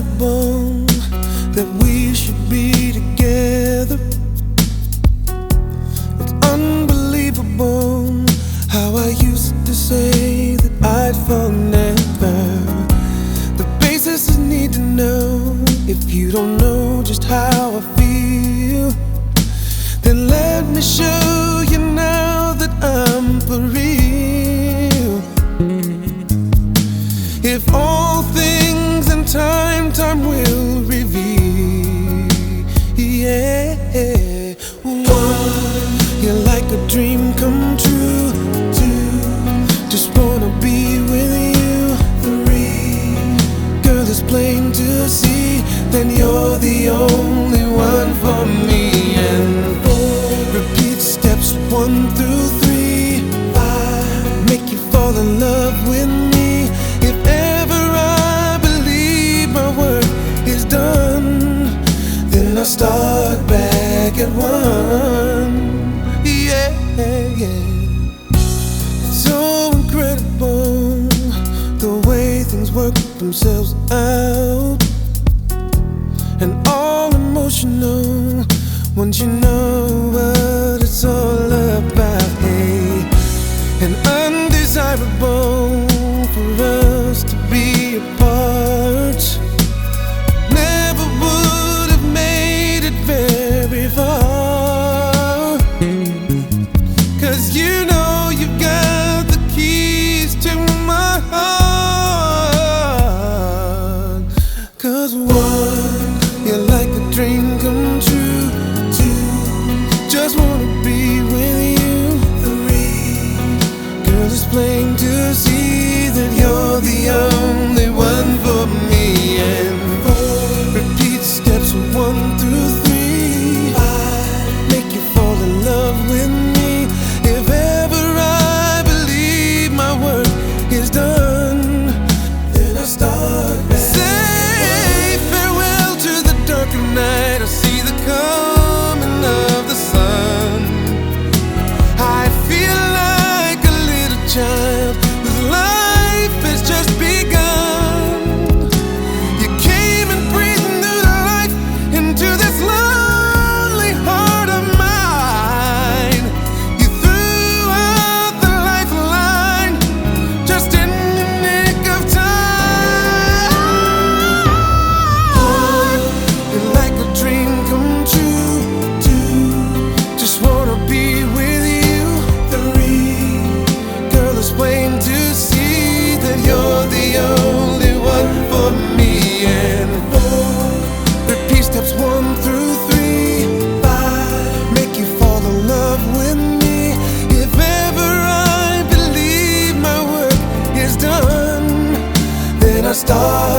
undeniable that we should be together. It's unbelievable how I used to say that I'd fall never. The basis is need to know if you don't know just how I feel. Then let me show you now that I'm for real. If all things in time, will goes out and all emotional once you know what it's all about. to see that you're the Star.